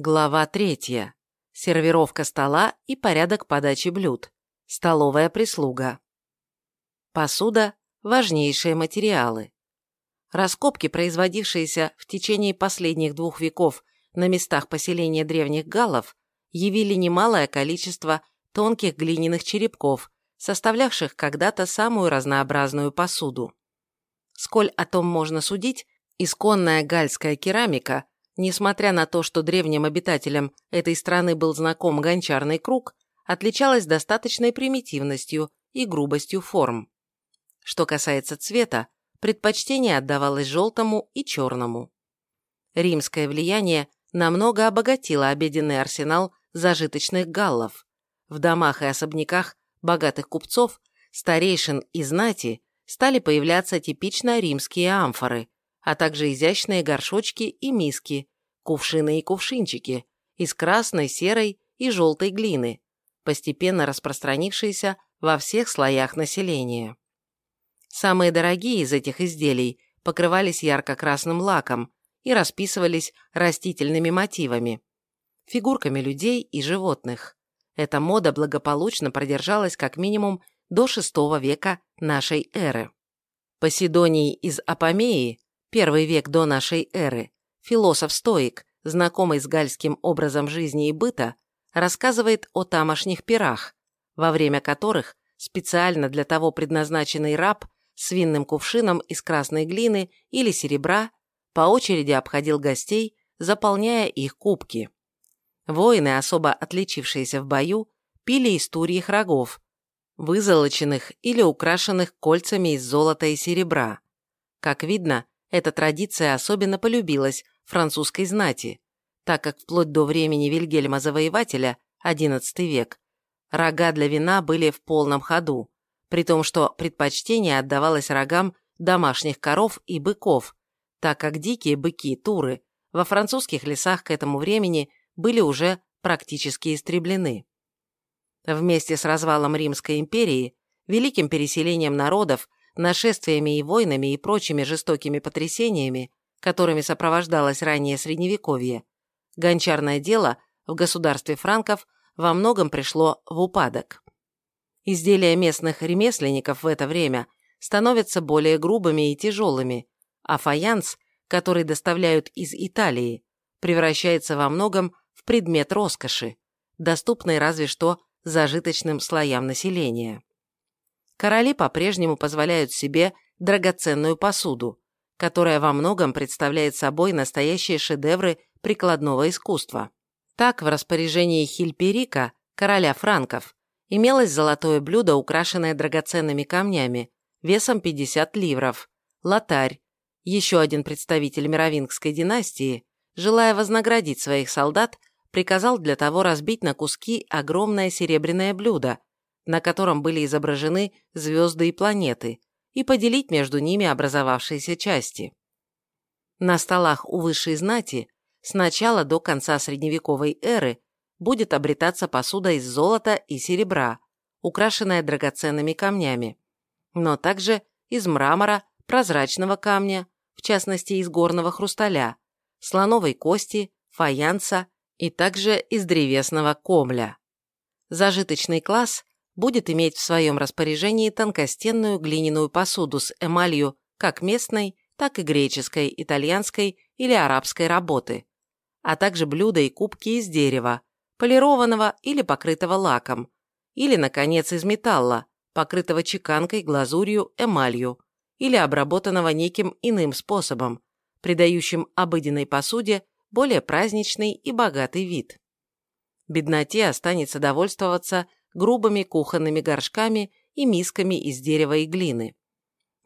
Глава третья. Сервировка стола и порядок подачи блюд. Столовая прислуга. Посуда – важнейшие материалы. Раскопки, производившиеся в течение последних двух веков на местах поселения древних галлов, явили немалое количество тонких глиняных черепков, составлявших когда-то самую разнообразную посуду. Сколь о том можно судить, исконная гальская керамика, несмотря на то, что древним обитателям этой страны был знаком гончарный круг, отличалась достаточной примитивностью и грубостью форм. Что касается цвета, предпочтение отдавалось желтому и черному. Римское влияние намного обогатило обеденный арсенал зажиточных галлов. В домах и особняках богатых купцов, старейшин и знати стали появляться типично римские амфоры, а также изящные горшочки и миски, кувшины и кувшинчики из красной, серой и желтой глины, постепенно распространившиеся во всех слоях населения. Самые дорогие из этих изделий покрывались ярко-красным лаком и расписывались растительными мотивами, фигурками людей и животных. Эта мода благополучно продержалась как минимум до VI века нашей эры. Поседоний из Апамеи, первый век до нашей эры, философ-стоик, знакомый с гальским образом жизни и быта, рассказывает о тамошних пирах, во время которых специально для того предназначенный раб с винным кувшином из красной глины или серебра по очереди обходил гостей, заполняя их кубки. Воины, особо отличившиеся в бою, пили из турьих рогов, вызолоченных или украшенных кольцами из золота и серебра. Как видно, эта традиция особенно полюбилась французской знати, так как вплоть до времени Вильгельма Завоевателя, XI век, рога для вина были в полном ходу, при том, что предпочтение отдавалось рогам домашних коров и быков, так как дикие быки, туры, во французских лесах к этому времени были уже практически истреблены. Вместе с развалом Римской империи, великим переселением народов, нашествиями и войнами и прочими жестокими потрясениями, которыми сопровождалось раннее Средневековье, гончарное дело в государстве франков во многом пришло в упадок. Изделия местных ремесленников в это время становятся более грубыми и тяжелыми, а фаянс, который доставляют из Италии, превращается во многом в предмет роскоши, доступный разве что зажиточным слоям населения. Короли по-прежнему позволяют себе драгоценную посуду, которая во многом представляет собой настоящие шедевры прикладного искусства. Так, в распоряжении Хильперика, короля франков, имелось золотое блюдо, украшенное драгоценными камнями, весом 50 ливров, латарь, еще один представитель мировингской династии, желая вознаградить своих солдат, приказал для того разбить на куски огромное серебряное блюдо, на котором были изображены звезды и планеты, и поделить между ними образовавшиеся части. На столах у высшей знати с начала до конца средневековой эры будет обретаться посуда из золота и серебра, украшенная драгоценными камнями, но также из мрамора, прозрачного камня, в частности из горного хрусталя, слоновой кости, фаянса и также из древесного комля. Зажиточный класс будет иметь в своем распоряжении тонкостенную глиняную посуду с эмалью как местной, так и греческой, итальянской или арабской работы, а также блюда и кубки из дерева, полированного или покрытого лаком, или, наконец, из металла, покрытого чеканкой, глазурью, эмалью, или обработанного неким иным способом, придающим обыденной посуде более праздничный и богатый вид. Бедноте останется довольствоваться грубыми кухонными горшками и мисками из дерева и глины.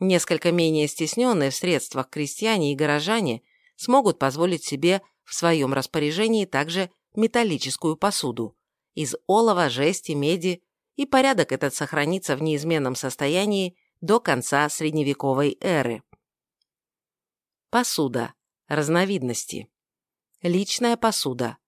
Несколько менее стесненные в средствах крестьяне и горожане смогут позволить себе в своем распоряжении также металлическую посуду из олова, жести, меди, и порядок этот сохранится в неизменном состоянии до конца средневековой эры. Посуда. Разновидности. Личная посуда.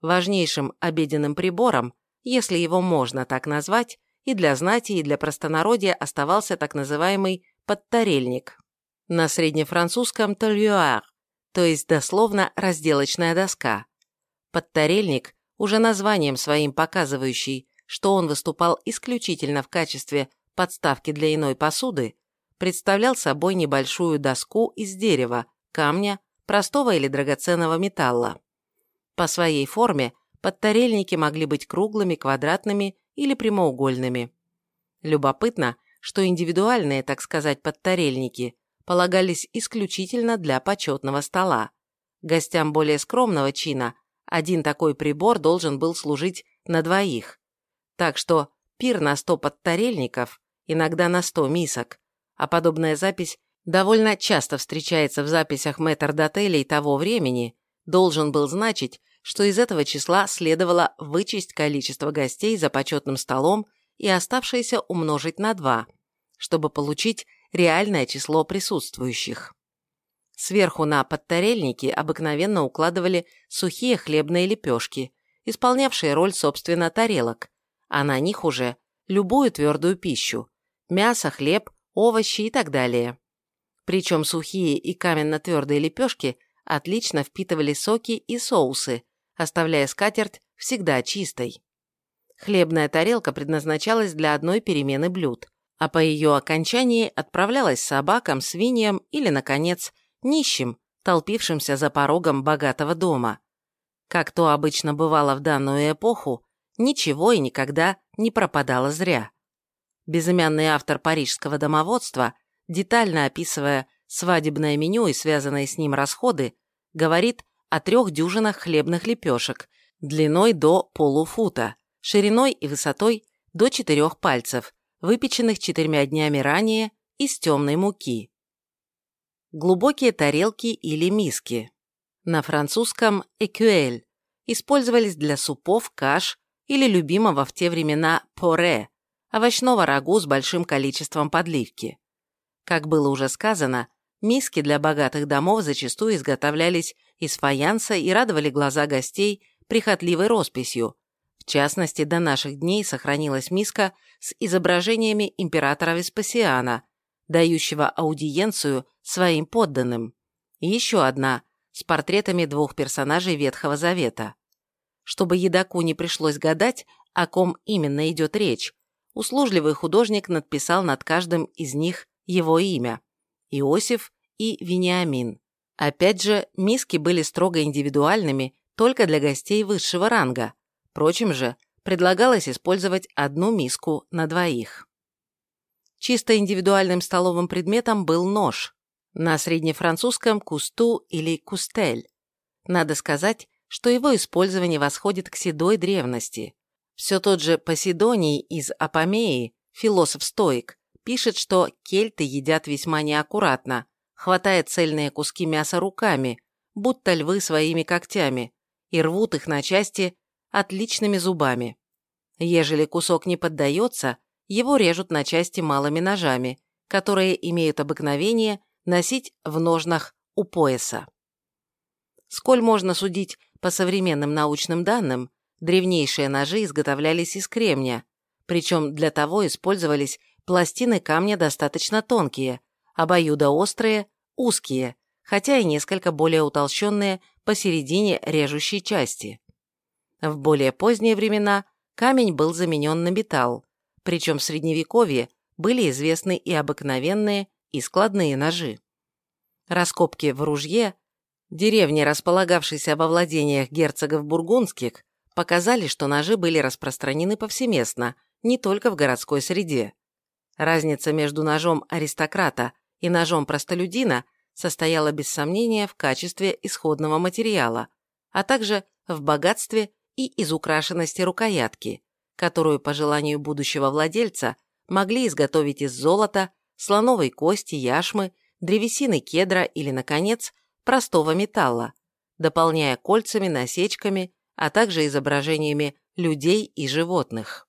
Важнейшим обеденным прибором, если его можно так назвать, и для знати, и для простонародья оставался так называемый подтарельник. На среднефранцузском «тольюар», то есть дословно разделочная доска. Подтарельник, уже названием своим показывающий, что он выступал исключительно в качестве подставки для иной посуды, представлял собой небольшую доску из дерева, камня, простого или драгоценного металла. По своей форме подтарельники могли быть круглыми, квадратными или прямоугольными. Любопытно, что индивидуальные, так сказать, подтарельники полагались исключительно для почетного стола. Гостям более скромного чина один такой прибор должен был служить на двоих. Так что пир на сто подтарельников, иногда на сто мисок, а подобная запись довольно часто встречается в записях метрдотелей того времени, должен был значить, что из этого числа следовало вычесть количество гостей за почетным столом и оставшееся умножить на 2, чтобы получить реальное число присутствующих. Сверху на подтарельники обыкновенно укладывали сухие хлебные лепешки, исполнявшие роль, собственно, тарелок, а на них уже любую твердую пищу – мясо, хлеб, овощи и так далее. Причем сухие и каменно-твердые лепешки отлично впитывали соки и соусы, оставляя скатерть всегда чистой. Хлебная тарелка предназначалась для одной перемены блюд, а по ее окончании отправлялась собакам, свиньям или, наконец, нищим, толпившимся за порогом богатого дома. Как то обычно бывало в данную эпоху, ничего и никогда не пропадало зря. Безымянный автор парижского домоводства, детально описывая свадебное меню и связанные с ним расходы, говорит о трех дюжинах хлебных лепешек длиной до полуфута, шириной и высотой до четырех пальцев, выпеченных четырьмя днями ранее из темной муки. Глубокие тарелки или миски. На французском «экюэль» использовались для супов, каш или любимого в те времена «поре» – овощного рагу с большим количеством подливки. Как было уже сказано, миски для богатых домов зачастую изготовлялись из фаянса и радовали глаза гостей прихотливой росписью, в частности, до наших дней сохранилась миска с изображениями императора Веспасиана, дающего аудиенцию своим подданным. И еще одна с портретами двух персонажей Ветхого Завета. Чтобы едоку не пришлось гадать, о ком именно идет речь, услужливый художник надписал над каждым из них его имя – Иосиф и Вениамин. Опять же, миски были строго индивидуальными только для гостей высшего ранга – Впрочем же, предлагалось использовать одну миску на двоих. Чисто индивидуальным столовым предметом был нож, на среднефранцузском кусту или кустель. Надо сказать, что его использование восходит к седой древности. Все тот же Поседоний из Апомеи, философ-стоик, пишет, что кельты едят весьма неаккуратно, хватая цельные куски мяса руками, будто львы своими когтями, и рвут их на части отличными зубами. Ежели кусок не поддается, его режут на части малыми ножами, которые имеют обыкновение носить в ножнах у пояса. Сколь можно судить по современным научным данным, древнейшие ножи изготовлялись из кремня, причем для того использовались пластины камня достаточно тонкие, обоюдоострые, узкие, хотя и несколько более утолщенные посередине режущей части. В более поздние времена камень был заменен на металл, причем в Средневековье были известны и обыкновенные, и складные ножи. Раскопки в Ружье, деревне, располагавшейся во владениях герцогов бургундских, показали, что ножи были распространены повсеместно, не только в городской среде. Разница между ножом аристократа и ножом простолюдина состояла без сомнения в качестве исходного материала, а также в богатстве и изукрашенности рукоятки, которую, по желанию будущего владельца, могли изготовить из золота, слоновой кости, яшмы, древесины кедра или, наконец, простого металла, дополняя кольцами, насечками, а также изображениями людей и животных.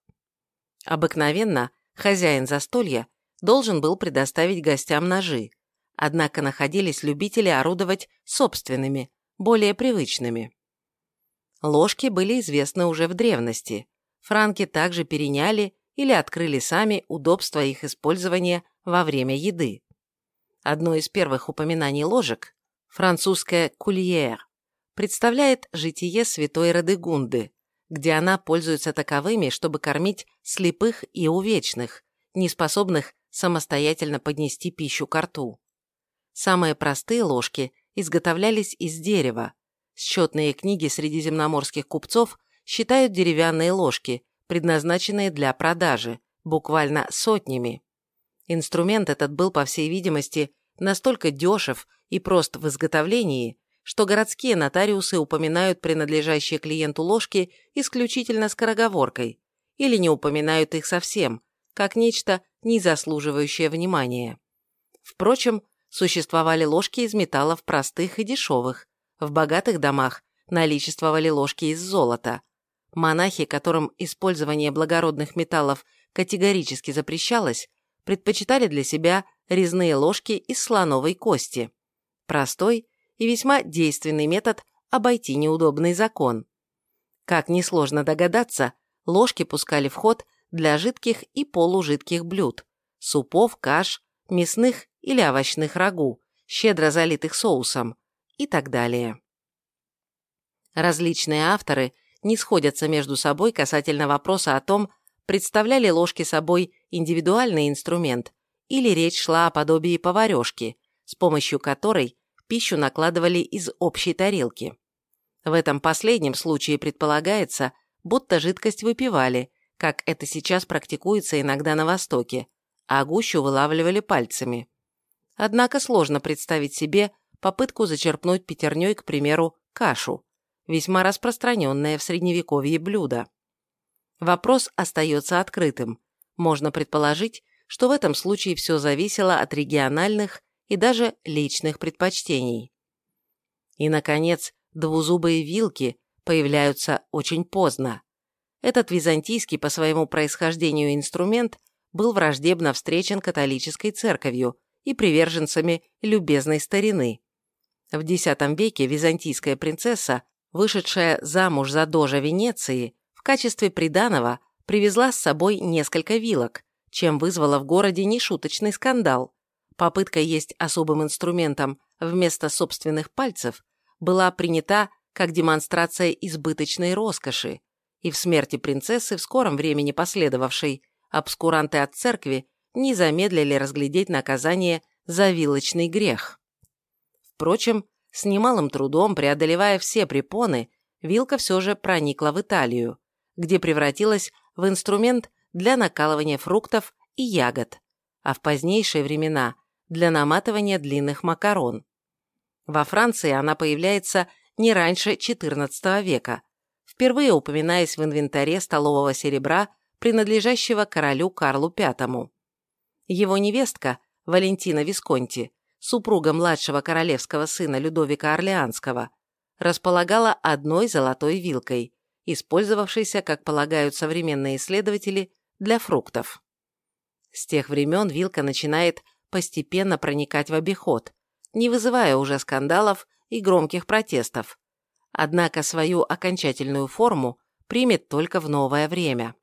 Обыкновенно хозяин застолья должен был предоставить гостям ножи, однако находились любители орудовать собственными, более привычными. Ложки были известны уже в древности. Франки также переняли или открыли сами удобство их использования во время еды. Одно из первых упоминаний ложек, французское «кульер», представляет житие святой Радегунды, где она пользуется таковыми, чтобы кормить слепых и увечных, неспособных самостоятельно поднести пищу к рту. Самые простые ложки изготовлялись из дерева. Счетные книги средиземноморских купцов считают деревянные ложки, предназначенные для продажи, буквально сотнями. Инструмент этот был, по всей видимости, настолько дешев и прост в изготовлении, что городские нотариусы упоминают принадлежащие клиенту ложки исключительно скороговоркой или не упоминают их совсем, как нечто, не заслуживающее внимания. Впрочем, существовали ложки из металлов простых и дешевых, в богатых домах наличествовали ложки из золота. Монахи, которым использование благородных металлов категорически запрещалось, предпочитали для себя резные ложки из слоновой кости. Простой и весьма действенный метод обойти неудобный закон. Как несложно догадаться, ложки пускали в ход для жидких и полужидких блюд, супов, каш, мясных или овощных рагу, щедро залитых соусом и так далее. Различные авторы не сходятся между собой касательно вопроса о том, представляли ложки собой индивидуальный инструмент или речь шла о подобии поварешки, с помощью которой пищу накладывали из общей тарелки. В этом последнем случае предполагается, будто жидкость выпивали, как это сейчас практикуется иногда на Востоке, а гущу вылавливали пальцами. Однако сложно представить себе попытку зачерпнуть пятерней, к примеру, кашу, весьма распространенное в средневековье блюдо. Вопрос остается открытым. Можно предположить, что в этом случае все зависело от региональных и даже личных предпочтений. И, наконец, двузубые вилки появляются очень поздно. Этот византийский по своему происхождению инструмент был враждебно встречен католической церковью и приверженцами любезной старины. В X веке византийская принцесса, вышедшая замуж за дожа Венеции, качестве приданого привезла с собой несколько вилок, чем вызвала в городе нешуточный скандал. Попытка есть особым инструментом вместо собственных пальцев была принята как демонстрация избыточной роскоши, и в смерти принцессы, в скором времени последовавшей, обскуранты от церкви не замедлили разглядеть наказание за вилочный грех. Впрочем, с немалым трудом, преодолевая все препоны, вилка все же проникла в Италию, где превратилась в инструмент для накалывания фруктов и ягод, а в позднейшие времена – для наматывания длинных макарон. Во Франции она появляется не раньше XIV века, впервые упоминаясь в инвентаре столового серебра, принадлежащего королю Карлу V. Его невестка, Валентина Висконти, супруга младшего королевского сына Людовика Орлеанского, располагала одной золотой вилкой, использовавшийся, как полагают современные исследователи, для фруктов. С тех времен вилка начинает постепенно проникать в обиход, не вызывая уже скандалов и громких протестов. Однако свою окончательную форму примет только в новое время.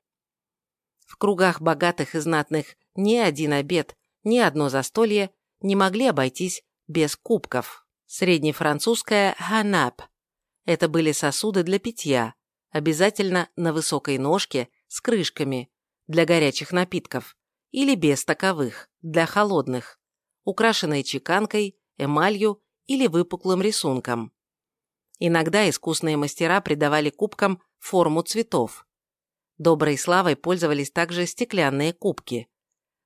В кругах богатых и знатных ни один обед, ни одно застолье не могли обойтись без кубков. Среднефранцузская «ханап» – это были сосуды для питья, обязательно на высокой ножке с крышками для горячих напитков или без таковых, для холодных, украшенные чеканкой, эмалью или выпуклым рисунком. Иногда искусные мастера придавали кубкам форму цветов. Доброй славой пользовались также стеклянные кубки.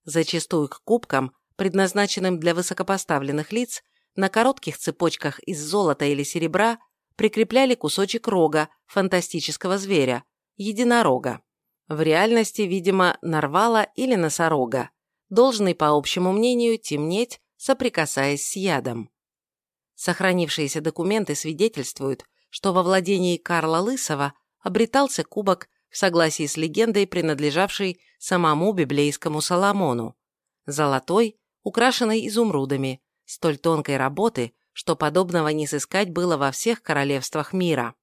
Зачастую к кубкам, предназначенным для высокопоставленных лиц, на коротких цепочках из золота или серебра прикрепляли кусочек рога фантастического зверя – единорога. В реальности, видимо, нарвала или носорога, должный, по общему мнению, темнеть, соприкасаясь с ядом. Сохранившиеся документы свидетельствуют, что во владении Карла Лысого обретался кубок в согласии с легендой, принадлежавшей самому библейскому Соломону. Золотой, украшенный изумрудами, столь тонкой работы, что подобного не сыскать было во всех королевствах мира.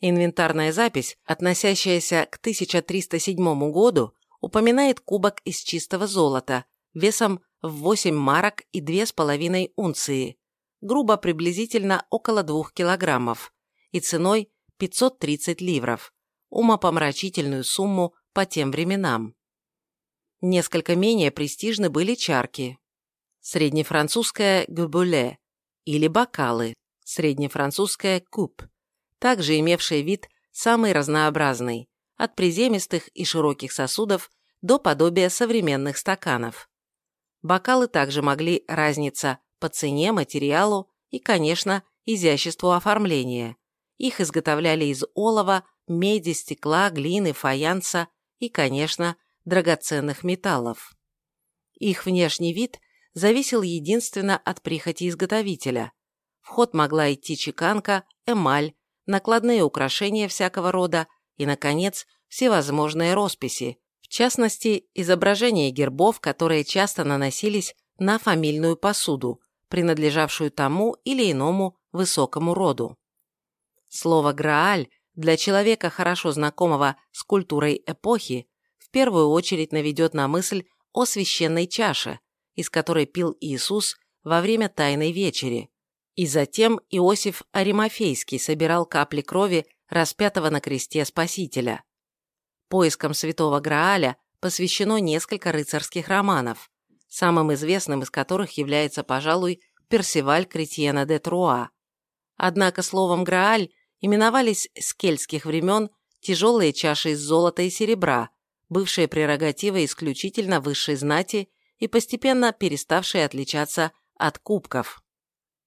Инвентарная запись, относящаяся к 1307 году, упоминает кубок из чистого золота, весом в 8 марок и 2,5 унции, грубо приблизительно около 2 килограммов и ценой 530 ливров, умопомрачительную сумму по тем временам. Несколько менее престижны были чарки. Среднефранцузская губуле или бокалы, среднефранцузская куб, также имевшие вид самый разнообразный, от приземистых и широких сосудов до подобия современных стаканов. Бокалы также могли разниться по цене, материалу и, конечно, изяществу оформления. Их изготовляли из олова, меди, стекла, глины, фаянса и, конечно, драгоценных металлов. Их внешний вид зависел единственно от прихоти изготовителя. В ход могла идти чеканка, эмаль, накладные украшения всякого рода и, наконец, всевозможные росписи, в частности, изображения гербов, которые часто наносились на фамильную посуду, принадлежавшую тому или иному высокому роду. Слово «грааль» для человека, хорошо знакомого с культурой эпохи, в первую очередь наведет на мысль о священной чаше, из которой пил Иисус во время Тайной Вечери, и затем Иосиф Аримофейский собирал капли крови распятого на кресте Спасителя. Поискам святого Грааля посвящено несколько рыцарских романов, самым известным из которых является, пожалуй, Персиваль Кретьена де Труа. Однако словом Грааль именовались с кельтских времен тяжелые чаши из золота и серебра, бывшие прерогативой исключительно высшей знати и постепенно переставшие отличаться от кубков.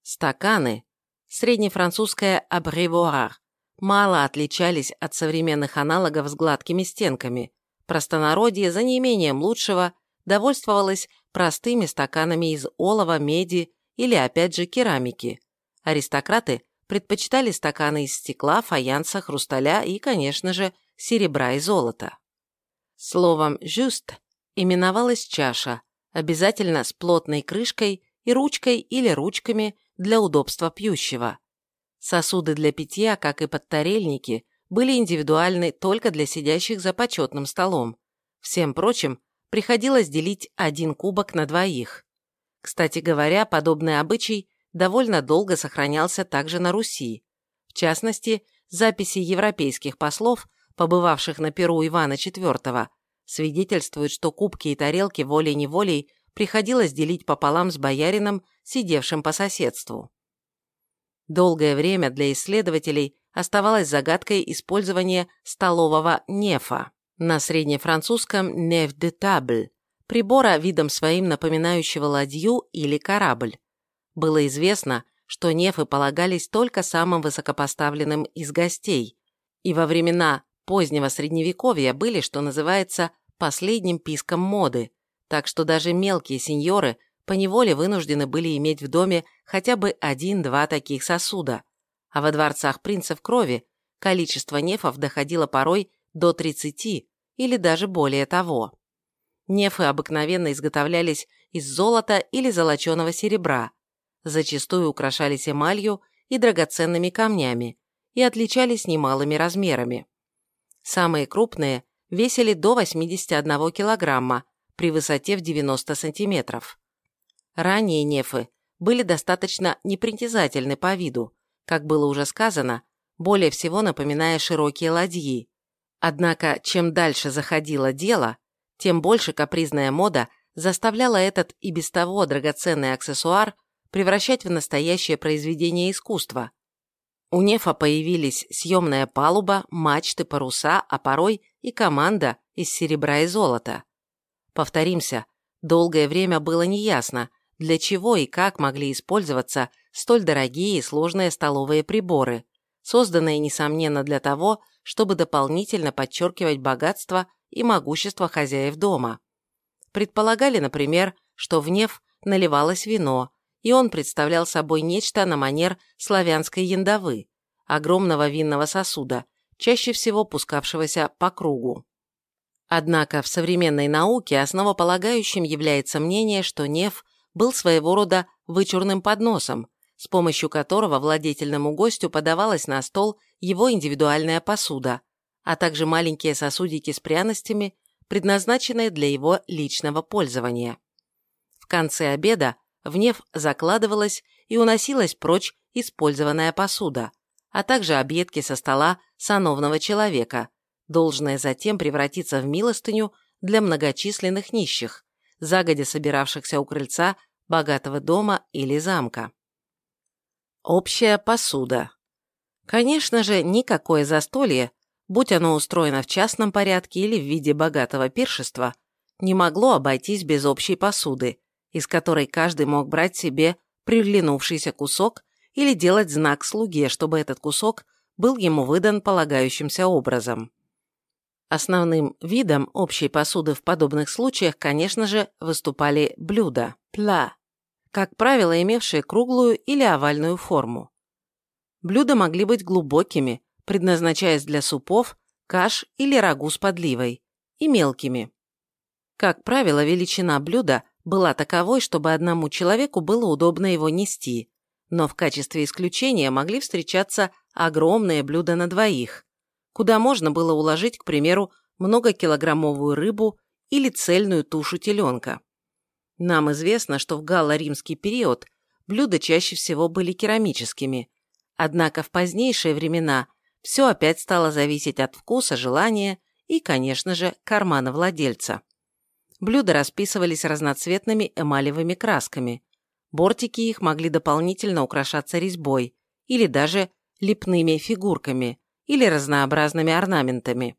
Стаканы, среднефранцузское абревуар, мало отличались от современных аналогов с гладкими стенками. Простонародье, за неимением лучшего, довольствовалось простыми стаканами из олова, меди или, опять же, керамики. Аристократы предпочитали стаканы из стекла, фаянса, хрусталя и, конечно же, серебра и золота. Словом «жюст» именовалась чаша, обязательно с плотной крышкой и ручкой или ручками для удобства пьющего. Сосуды для питья, как и подтарельники, были индивидуальны только для сидящих за почетным столом. Всем прочим, приходилось делить один кубок на двоих. Кстати говоря, подобный обычай довольно долго сохранялся также на Руси. В частности, записи европейских послов, побывавших на Перу Ивана IV, свидетельствуют, что кубки и тарелки волей-неволей приходилось делить пополам с боярином, сидевшим по соседству. Долгое время для исследователей оставалось загадкой использования столового нефа на среднефранцузском «неф де табль», прибора видом своим напоминающего ладью или корабль. Было известно, что нефы полагались только самым высокопоставленным из гостей, и во времена позднего средневековья были, что называется, последним писком моды, так что даже мелкие сеньоры поневоле вынуждены были иметь в доме хотя бы один-два таких сосуда, а во дворцах принцев крови количество нефов доходило порой до 30 или даже более того. Нефы обыкновенно изготовлялись из золота или золоченого серебра, зачастую украшались эмалью и драгоценными камнями и отличались немалыми размерами. Самые крупные весили до 81 килограмма, при высоте в 90 сантиметров. Ранние нефы были достаточно непритязательны по виду, как было уже сказано, более всего напоминая широкие ладьи. Однако, чем дальше заходило дело, тем больше капризная мода заставляла этот и без того драгоценный аксессуар превращать в настоящее произведение искусства. У нефа появились съемная палуба, мачты, паруса, а порой и команда из серебра и золота. Повторимся, долгое время было неясно, для чего и как могли использоваться столь дорогие и сложные столовые приборы, созданные, несомненно, для того, чтобы дополнительно подчеркивать богатство и могущество хозяев дома. Предполагали, например, что в неф наливалось вино, и он представлял собой нечто на манер славянской яндовы, огромного винного сосуда, чаще всего пускавшегося по кругу. Однако в современной науке основополагающим является мнение, что неф был своего рода вычурным подносом, с помощью которого владетельному гостю подавалась на стол его индивидуальная посуда, а также маленькие сосудики с пряностями, предназначенные для его личного пользования. В конце обеда В неф закладывалась и уносилась прочь использованная посуда, а также объедки со стола сановного человека, должное затем превратиться в милостыню для многочисленных нищих, загодя собиравшихся у крыльца богатого дома или замка. Общая посуда. Конечно же, никакое застолье, будь оно устроено в частном порядке или в виде богатого пиршества, не могло обойтись без общей посуды, из которой каждый мог брать себе приглянувшийся кусок или делать знак слуге, чтобы этот кусок был ему выдан полагающимся образом. Основным видом общей посуды в подобных случаях, конечно же, выступали блюда – пла, как правило, имевшие круглую или овальную форму. Блюда могли быть глубокими, предназначаясь для супов, каш или рагу с подливой, и мелкими. Как правило, величина блюда была таковой, чтобы одному человеку было удобно его нести, но в качестве исключения могли встречаться огромные блюда на двоих, куда можно было уложить, к примеру, многокилограммовую рыбу или цельную тушу теленка. Нам известно, что в галло-римский период блюда чаще всего были керамическими, однако в позднейшие времена все опять стало зависеть от вкуса, желания и, конечно же, кармана владельца. Блюда расписывались разноцветными эмалевыми красками. Бортики их могли дополнительно украшаться резьбой или даже лепными фигурками, или разнообразными орнаментами.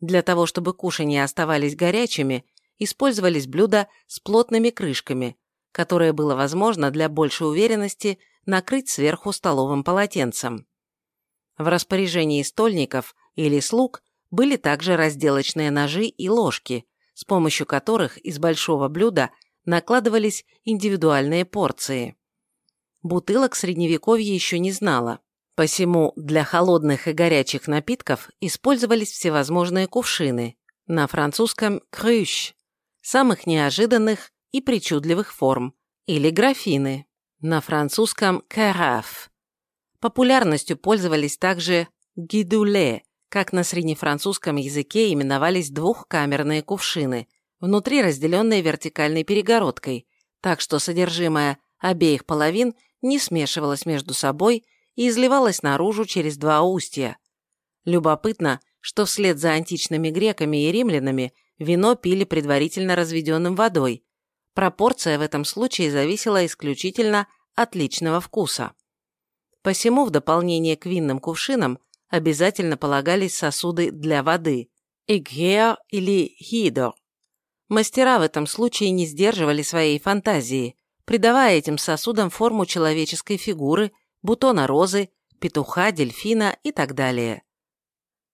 Для того, чтобы кушанья оставались горячими, использовались блюда с плотными крышками, которые было возможно для большей уверенности накрыть сверху столовым полотенцем. В распоряжении стольников или слуг были также разделочные ножи и ложки, с помощью которых из большого блюда накладывались индивидуальные порции. Бутылок средневековье еще не знало. Посему для холодных и горячих напитков использовались всевозможные кувшины, на французском «крюш», самых неожиданных и причудливых форм, или графины, на французском «караф». Популярностью пользовались также «гидуле», как на среднефранцузском языке именовались двухкамерные кувшины, внутри разделенные вертикальной перегородкой, так что содержимое обеих половин не смешивалось между собой и изливалась наружу через два устья. Любопытно, что вслед за античными греками и римлянами вино пили предварительно разведенным водой. Пропорция в этом случае зависела исключительно от личного вкуса. Посему в дополнение к винным кувшинам обязательно полагались сосуды для воды – игхеа или хидор. Мастера в этом случае не сдерживали своей фантазии, придавая этим сосудам форму человеческой фигуры бутона розы, петуха, дельфина и так далее.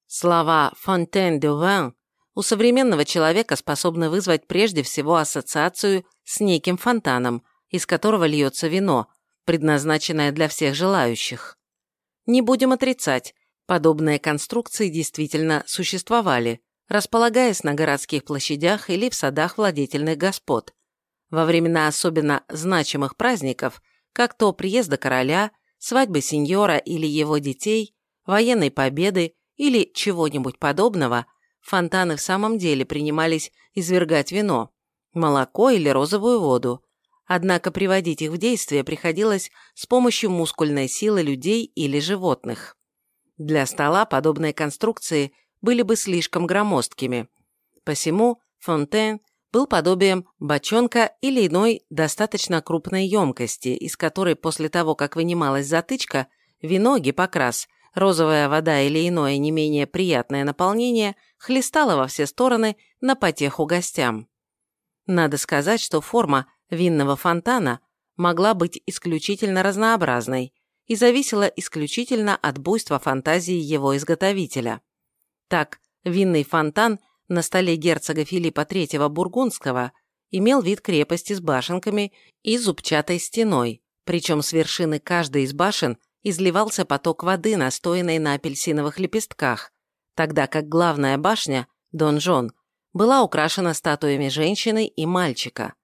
Слова «fontaine de vin» у современного человека способны вызвать прежде всего ассоциацию с неким фонтаном, из которого льется вино, предназначенное для всех желающих. Не будем отрицать, подобные конструкции действительно существовали, располагаясь на городских площадях или в садах владетельных господ. Во времена особенно значимых праздников, как то приезда короля – свадьбы сеньора или его детей, военной победы или чего-нибудь подобного, фонтаны в самом деле принимались извергать вино, молоко или розовую воду, однако приводить их в действие приходилось с помощью мускульной силы людей или животных. Для стола подобные конструкции были бы слишком громоздкими. Посему фонтен был подобием бочонка или иной достаточно крупной емкости, из которой после того, как вынималась затычка, вино, гипокрас, розовая вода или иное не менее приятное наполнение хлестало во все стороны на потеху гостям. Надо сказать, что форма винного фонтана могла быть исключительно разнообразной и зависела исключительно от буйства фантазии его изготовителя. Так, винный фонтан – на столе герцога Филиппа III Бургундского имел вид крепости с башенками и зубчатой стеной, причем с вершины каждой из башен изливался поток воды, настоянной на апельсиновых лепестках, тогда как главная башня, донжон, была украшена статуями женщины и мальчика.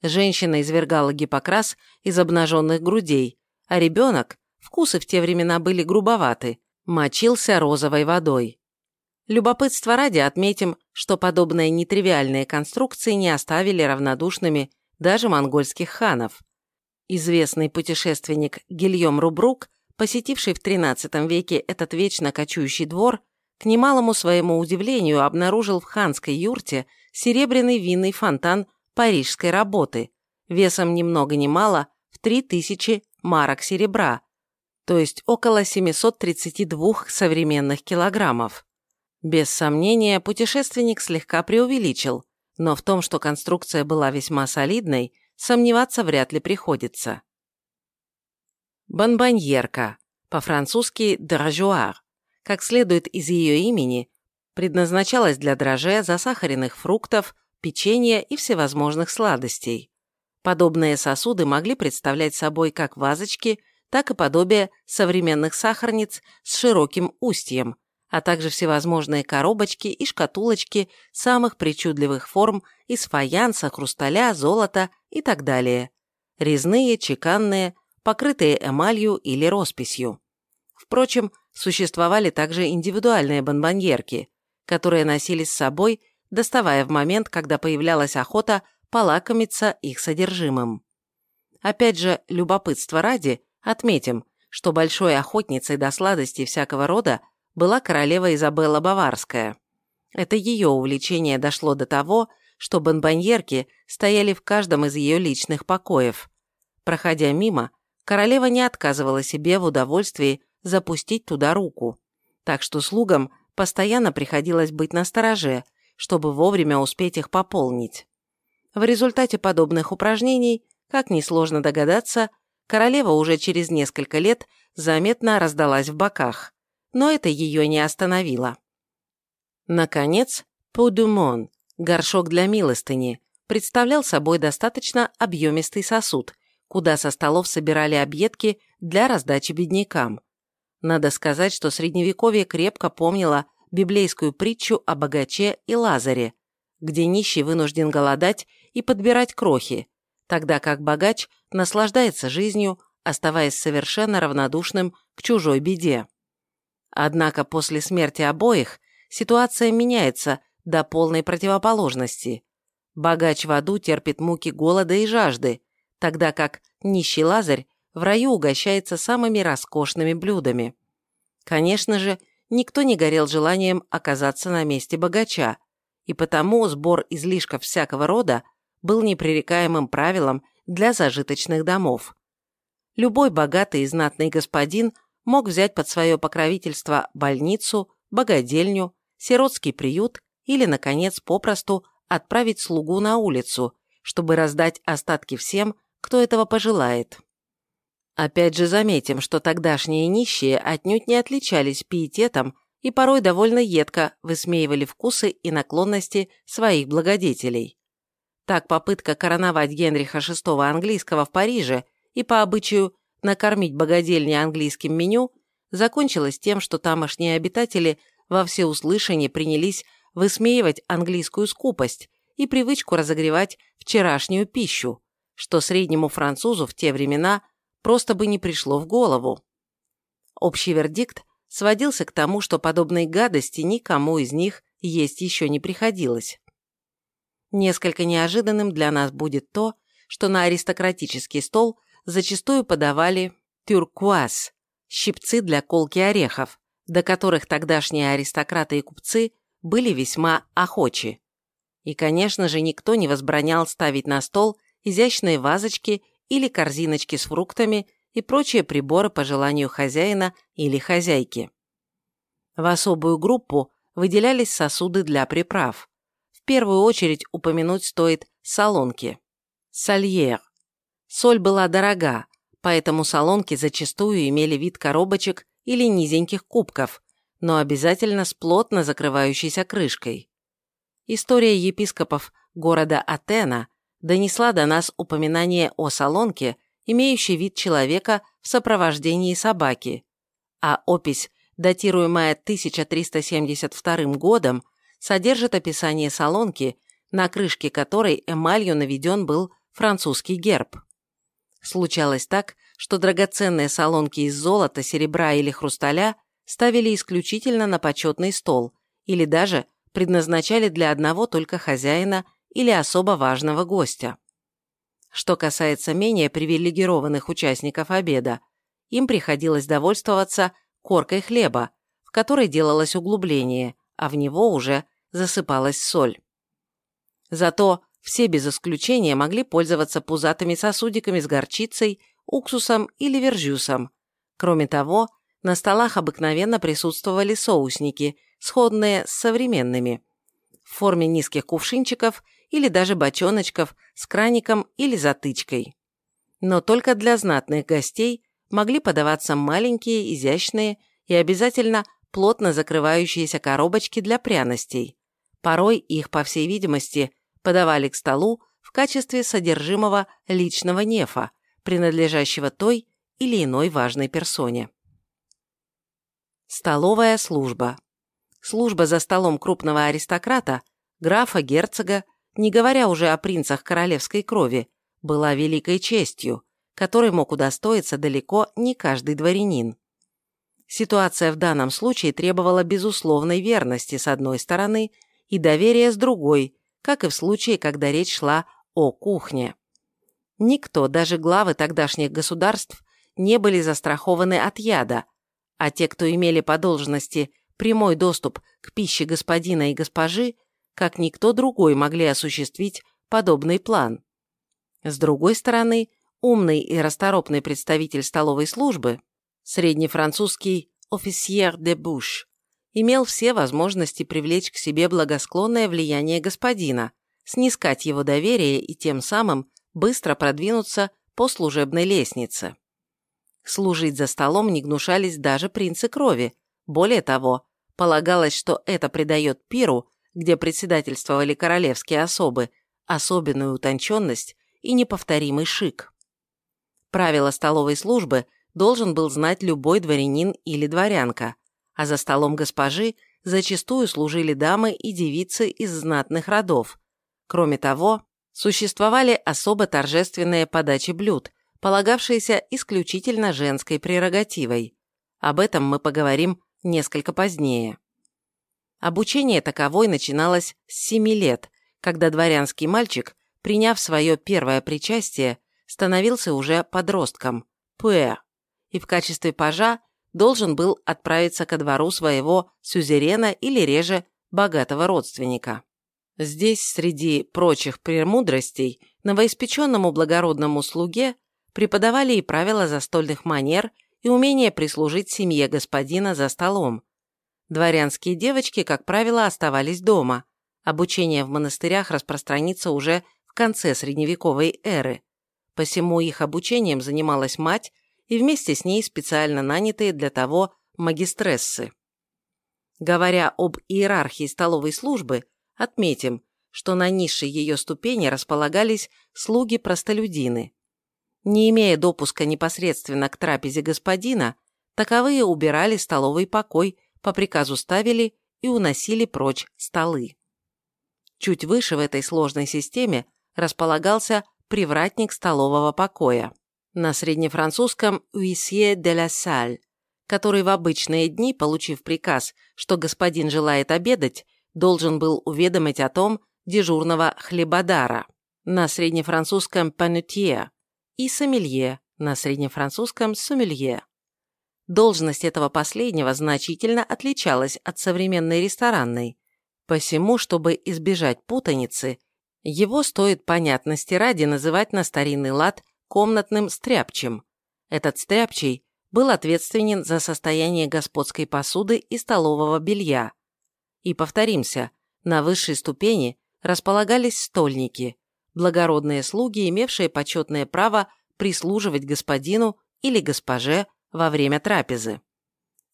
Женщина извергала гипокрас из обнаженных грудей, а ребенок, вкусы в те времена были грубоваты, мочился розовой водой. Любопытство ради отметим, что подобные нетривиальные конструкции не оставили равнодушными даже монгольских ханов. Известный путешественник Гильем Рубрук, посетивший в XIII веке этот вечно кочующий двор, к немалому своему удивлению обнаружил в ханской юрте серебряный винный фонтан парижской работы, весом ни много ни мало в 3000 марок серебра, то есть около 732 современных килограммов. Без сомнения, путешественник слегка преувеличил, но в том, что конструкция была весьма солидной, сомневаться вряд ли приходится. Бонбоньерка, по-французски «дрожуар», как следует из ее имени, предназначалась для дрожжа, засахаренных фруктов, печенья и всевозможных сладостей. Подобные сосуды могли представлять собой как вазочки, так и подобие современных сахарниц с широким устьем, а также всевозможные коробочки и шкатулочки самых причудливых форм из фаянса, хрусталя, золота и так далее. Резные, чеканные, покрытые эмалью или росписью. Впрочем, существовали также индивидуальные бонбоньерки, которые носились с собой, доставая в момент, когда появлялась охота полакомиться их содержимым. Опять же, любопытство ради, отметим, что большой охотницей до сладостей всякого рода была королева Изабелла Баварская. Это ее увлечение дошло до того, что бонбоньерки стояли в каждом из ее личных покоев. Проходя мимо, королева не отказывала себе в удовольствии запустить туда руку. Так что слугам постоянно приходилось быть настороже, чтобы вовремя успеть их пополнить. В результате подобных упражнений, как несложно догадаться, королева уже через несколько лет заметно раздалась в боках но это ее не остановило. Наконец, пудумон, горшок для милостыни, представлял собой достаточно объемистый сосуд, куда со столов собирали объедки для раздачи беднякам. Надо сказать, что Средневековье крепко помнило библейскую притчу о богаче и Лазаре, где нищий вынужден голодать и подбирать крохи, тогда как богач наслаждается жизнью, оставаясь совершенно равнодушным к чужой беде. Однако после смерти обоих ситуация меняется до полной противоположности. Богач в аду терпит муки голода и жажды, тогда как нищий Лазарь в раю угощается самыми роскошными блюдами. Конечно же, никто не горел желанием оказаться на месте богача, и потому сбор излишков всякого рода был непререкаемым правилом для зажиточных домов. Любой богатый и знатный господин мог взять под свое покровительство больницу, богадельню, сиротский приют или, наконец, попросту отправить слугу на улицу, чтобы раздать остатки всем, кто этого пожелает. Опять же заметим, что тогдашние нищие отнюдь не отличались пиететом и порой довольно едко высмеивали вкусы и наклонности своих благодетелей. Так попытка короновать Генриха VI английского в Париже и по обычаю накормить богадельни английским меню, закончилось тем, что тамошние обитатели во всеуслышание принялись высмеивать английскую скупость и привычку разогревать вчерашнюю пищу, что среднему французу в те времена просто бы не пришло в голову. Общий вердикт сводился к тому, что подобной гадости никому из них есть еще не приходилось. Несколько неожиданным для нас будет то, что на аристократический стол зачастую подавали тюркуаз – щипцы для колки орехов, до которых тогдашние аристократы и купцы были весьма охочи. И, конечно же, никто не возбранял ставить на стол изящные вазочки или корзиночки с фруктами и прочие приборы по желанию хозяина или хозяйки. В особую группу выделялись сосуды для приправ. В первую очередь упомянуть стоит солонки. Сальер Соль была дорога, поэтому солонки зачастую имели вид коробочек или низеньких кубков, но обязательно с плотно закрывающейся крышкой. История епископов города Атена донесла до нас упоминание о солонке, имеющей вид человека в сопровождении собаки, а опись, датируемая 1372 годом, содержит описание солонки, на крышке которой эмалью наведен был французский герб. Случалось так, что драгоценные солонки из золота, серебра или хрусталя ставили исключительно на почетный стол или даже предназначали для одного только хозяина или особо важного гостя. Что касается менее привилегированных участников обеда, им приходилось довольствоваться коркой хлеба, в которой делалось углубление, а в него уже засыпалась соль. Зато все без исключения могли пользоваться пузатыми сосудиками с горчицей, уксусом или вержюсом. Кроме того, на столах обыкновенно присутствовали соусники, сходные с современными, в форме низких кувшинчиков или даже бочоночков с краником или затычкой. Но только для знатных гостей могли подаваться маленькие, изящные и обязательно плотно закрывающиеся коробочки для пряностей. Порой их, по всей видимости, подавали к столу в качестве содержимого личного нефа, принадлежащего той или иной важной персоне. Столовая служба. Служба за столом крупного аристократа, графа, герцога, не говоря уже о принцах королевской крови, была великой честью, которой мог удостоиться далеко не каждый дворянин. Ситуация в данном случае требовала безусловной верности с одной стороны и доверия с другой, как и в случае, когда речь шла о кухне. Никто, даже главы тогдашних государств, не были застрахованы от яда, а те, кто имели по должности прямой доступ к пище господина и госпожи, как никто другой могли осуществить подобный план. С другой стороны, умный и расторопный представитель столовой службы, среднефранцузский «officier de bouche», имел все возможности привлечь к себе благосклонное влияние господина, снискать его доверие и тем самым быстро продвинуться по служебной лестнице. Служить за столом не гнушались даже принцы крови. Более того, полагалось, что это придает пиру, где председательствовали королевские особы, особенную утонченность и неповторимый шик. Правила столовой службы должен был знать любой дворянин или дворянка, а за столом госпожи зачастую служили дамы и девицы из знатных родов. Кроме того, существовали особо торжественные подачи блюд, полагавшиеся исключительно женской прерогативой. Об этом мы поговорим несколько позднее. Обучение таковой начиналось с 7 лет, когда дворянский мальчик, приняв свое первое причастие, становился уже подростком, пуэр, и в качестве пажа должен был отправиться ко двору своего сюзерена или реже богатого родственника. Здесь, среди прочих премудростей, новоиспеченному благородному слуге преподавали и правила застольных манер и умение прислужить семье господина за столом. Дворянские девочки, как правило, оставались дома. Обучение в монастырях распространится уже в конце средневековой эры. Посему их обучением занималась мать и вместе с ней специально нанятые для того магистрессы. Говоря об иерархии столовой службы, отметим, что на низшей ее ступени располагались слуги-простолюдины. Не имея допуска непосредственно к трапезе господина, таковые убирали столовый покой, по приказу ставили и уносили прочь столы. Чуть выше в этой сложной системе располагался привратник столового покоя на среднефранцузском «huissier de la salle», который в обычные дни, получив приказ, что господин желает обедать, должен был уведомить о том дежурного хлебодара на среднефранцузском «panetier» и сомелье на среднефранцузском «сомелье». Должность этого последнего значительно отличалась от современной ресторанной, посему, чтобы избежать путаницы, его стоит понятности ради называть на старинный лад комнатным стряпчим. Этот стряпчий был ответственен за состояние господской посуды и столового белья. И повторимся, на высшей ступени располагались стольники, благородные слуги, имевшие почетное право прислуживать господину или госпоже во время трапезы.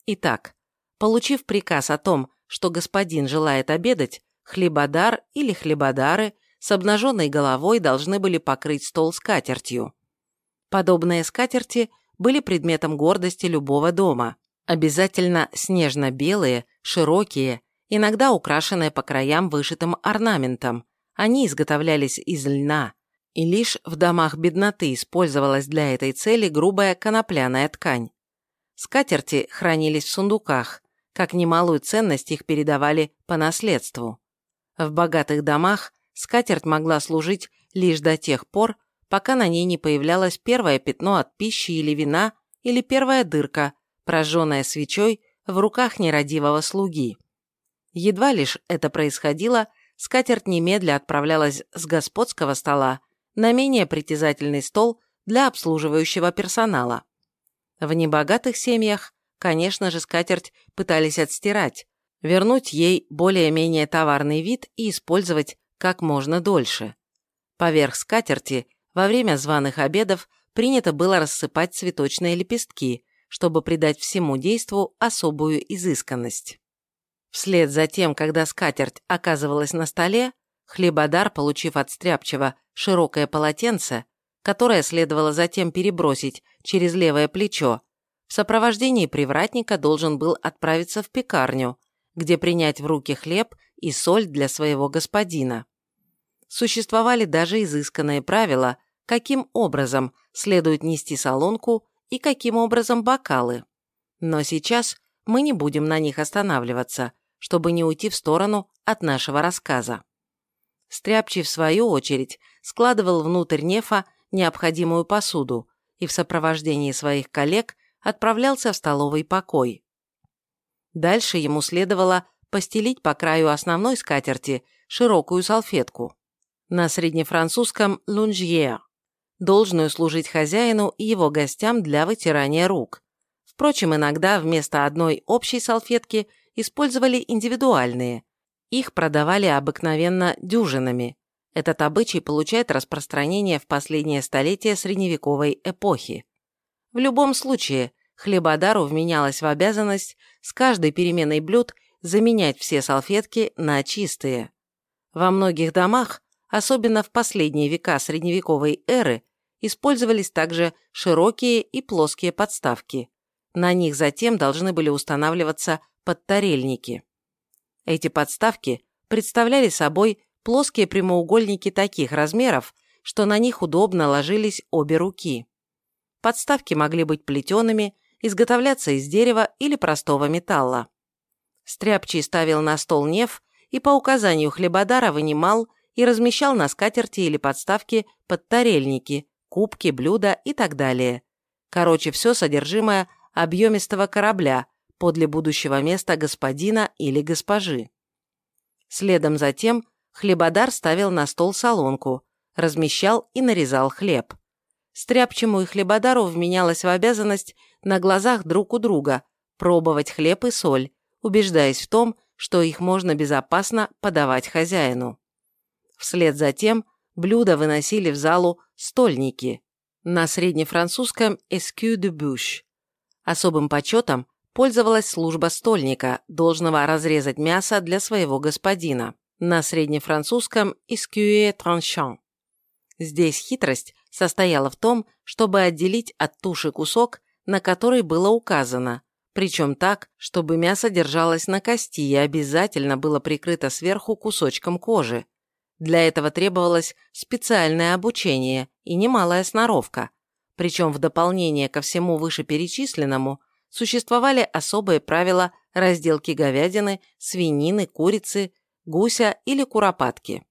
Итак, получив приказ о том, что господин желает обедать, хлебодар или хлебодары с обнаженной головой должны были покрыть стол скатертью. Подобные скатерти были предметом гордости любого дома. Обязательно снежно-белые, широкие, иногда украшенные по краям вышитым орнаментом. Они изготовлялись из льна, и лишь в домах бедноты использовалась для этой цели грубая конопляная ткань. Скатерти хранились в сундуках, как немалую ценность их передавали по наследству. В богатых домах скатерть могла служить лишь до тех пор, пока на ней не появлялось первое пятно от пищи или вина или первая дырка, прожженная свечой в руках нерадивого слуги. Едва лишь это происходило, скатерть немедля отправлялась с господского стола на менее притязательный стол для обслуживающего персонала. В небогатых семьях, конечно же, скатерть пытались отстирать, вернуть ей более-менее товарный вид и использовать как можно дольше. Поверх скатерти во время званых обедов принято было рассыпать цветочные лепестки, чтобы придать всему действу особую изысканность. Вслед за тем, когда скатерть оказывалась на столе, хлебодар, получив от стряпчего широкое полотенце, которое следовало затем перебросить через левое плечо, в сопровождении привратника должен был отправиться в пекарню, где принять в руки хлеб и соль для своего господина. Существовали даже изысканные правила, каким образом следует нести солонку и каким образом бокалы. Но сейчас мы не будем на них останавливаться, чтобы не уйти в сторону от нашего рассказа. Стряпчий, в свою очередь, складывал внутрь нефа необходимую посуду и в сопровождении своих коллег отправлялся в столовый покой. Дальше ему следовало постелить по краю основной скатерти широкую салфетку. На среднефранцузском «лунжьер», должную служить хозяину и его гостям для вытирания рук. Впрочем, иногда вместо одной общей салфетки использовали индивидуальные. Их продавали обыкновенно дюжинами. Этот обычай получает распространение в последнее столетие средневековой эпохи. В любом случае, хлебодару вменялось в обязанность с каждой переменой блюд заменять все салфетки на чистые. Во многих домах, особенно в последние века средневековой эры, использовались также широкие и плоские подставки. На них затем должны были устанавливаться подтарельники. Эти подставки представляли собой плоские прямоугольники таких размеров, что на них удобно ложились обе руки. Подставки могли быть плетеными, изготовляться из дерева или простого металла. Стряпчий ставил на стол неф и по указанию хлебодара вынимал и размещал на скатерти или подставке подтарельники, кубки, блюда и так далее. Короче, все содержимое объемистого корабля подле будущего места господина или госпожи. Следом за тем хлебодар ставил на стол солонку, размещал и нарезал хлеб. Стряпчему и хлебодару вменялось в обязанность на глазах друг у друга пробовать хлеб и соль, убеждаясь в том, что их можно безопасно подавать хозяину. Вслед за тем блюда выносили в залу стольники, на среднефранцузском «escu de bouche». Особым почетом пользовалась служба стольника, должного разрезать мясо для своего господина, на среднефранцузском «escuer tranchant». Здесь хитрость состояла в том, чтобы отделить от туши кусок, на который было указано, причем так, чтобы мясо держалось на кости и обязательно было прикрыто сверху кусочком кожи. Для этого требовалось специальное обучение и немалая сноровка. Причем в дополнение ко всему вышеперечисленному существовали особые правила разделки говядины, свинины, курицы, гуся или куропатки.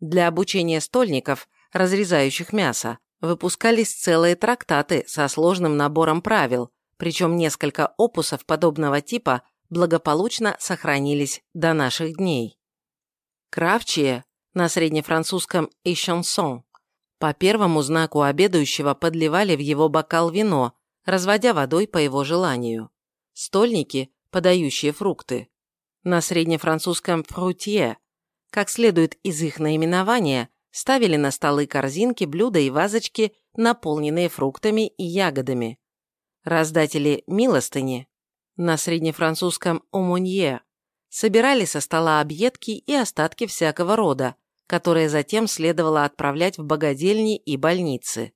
Для обучения стольников – разрезающих мясо, выпускались целые трактаты со сложным набором правил, причем несколько опусов подобного типа благополучно сохранились до наших дней. Кравчие на среднефранцузском «échanson» по первому знаку обедающего подливали в его бокал вино, разводя водой по его желанию. Стольники, подающие фрукты. На среднефранцузском «фрутье», как следует из их наименования, ставили на столы корзинки, блюда и вазочки, наполненные фруктами и ягодами. Раздатели милостыни на среднефранцузском «омунье» собирали со стола объедки и остатки всякого рода, которые затем следовало отправлять в богадельни и больницы.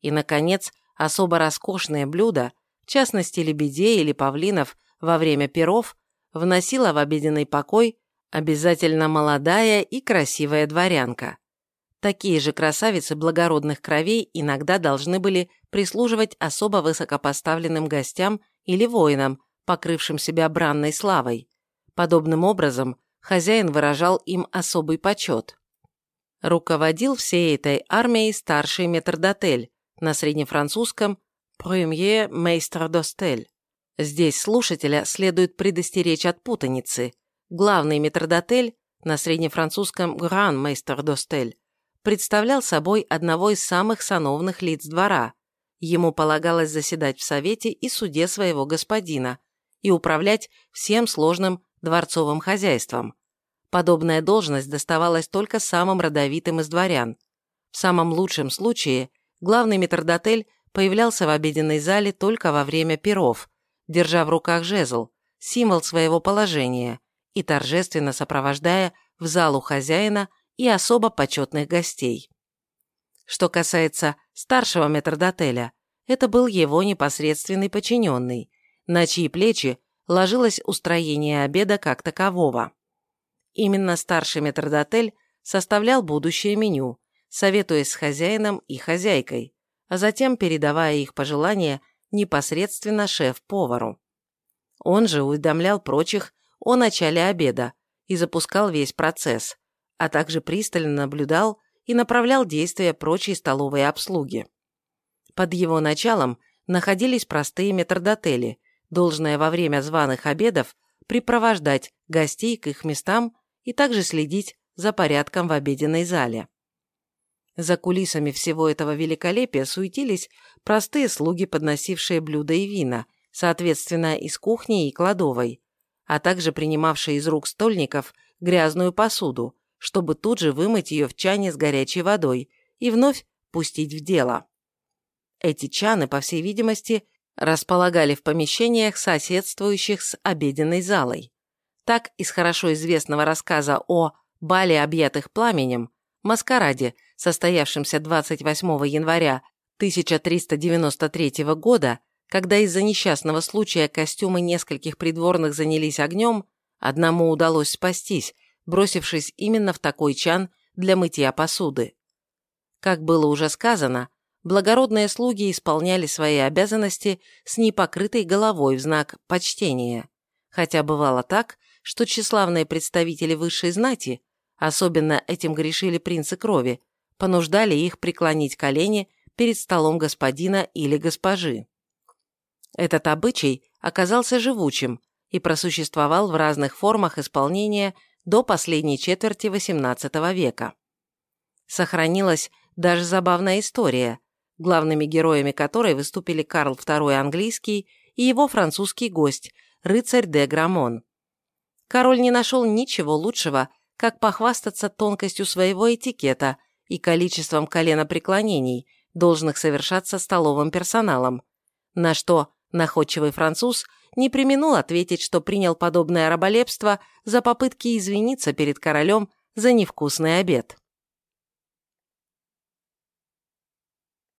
И, наконец, особо роскошные блюда, в частности лебедей или павлинов во время перов, вносила в обеденный покой обязательно молодая и красивая дворянка. Такие же красавицы благородных кровей иногда должны были прислуживать особо высокопоставленным гостям или воинам, покрывшим себя бранной славой. Подобным образом хозяин выражал им особый почет. Руководил всей этой армией старший метрдотель, на среднефранцузском «Premier Meister d'Hostel». Здесь слушателя следует предостеречь от путаницы. Главный метрдотель, на среднефранцузском «Grand Meister d'Hostel», представлял собой одного из самых сановных лиц двора. Ему полагалось заседать в совете и суде своего господина и управлять всем сложным дворцовым хозяйством. Подобная должность доставалась только самым родовитым из дворян. В самом лучшем случае главный метрдотель появлялся в обеденной зале только во время перов, держа в руках жезл, символ своего положения, и торжественно сопровождая в залу хозяина и особо почетных гостей. Что касается старшего метрдотеля, это был его непосредственный подчиненный, на чьи плечи ложилось устроение обеда как такового. Именно старший метрдотель составлял будущее меню, советуясь с хозяином и хозяйкой, а затем передавая их пожелания непосредственно шеф-повару. Он же уведомлял прочих о начале обеда и запускал весь процесс, а также пристально наблюдал и направлял действия прочей столовой обслуги. Под его началом находились простые метрдотели, должное во время званых обедов припровождать гостей к их местам и также следить за порядком в обеденной зале. За кулисами всего этого великолепия суетились простые слуги, подносившие блюда и вина, соответственно, из кухни и кладовой, а также принимавшие из рук стольников грязную посуду, чтобы тут же вымыть ее в чане с горячей водой и вновь пустить в дело. Эти чаны, по всей видимости, располагали в помещениях, соседствующих с обеденной залой. Так из хорошо известного рассказа о «бале объятых пламенем» маскараде, состоявшемся 28 января 1393 года, когда из-за несчастного случая костюмы нескольких придворных занялись огнем, одному удалось спастись, бросившись именно в такой чан для мытья посуды. Как было уже сказано, благородные слуги исполняли свои обязанности с непокрытой головой в знак почтения, хотя бывало так, что тщеславные представители высшей знати, особенно этим грешили принцы крови, понуждали их преклонить колени перед столом господина или госпожи. Этот обычай оказался живучим и просуществовал в разных формах исполнения до последней четверти XVIII века. Сохранилась даже забавная история, главными героями которой выступили Карл II английский и его французский гость, рыцарь де Грамон. Король не нашел ничего лучшего, как похвастаться тонкостью своего этикета и количеством коленопреклонений, должных совершаться столовым персоналом, на что находчивый француз не применул ответить, что принял подобное раболепство за попытки извиниться перед королем за невкусный обед.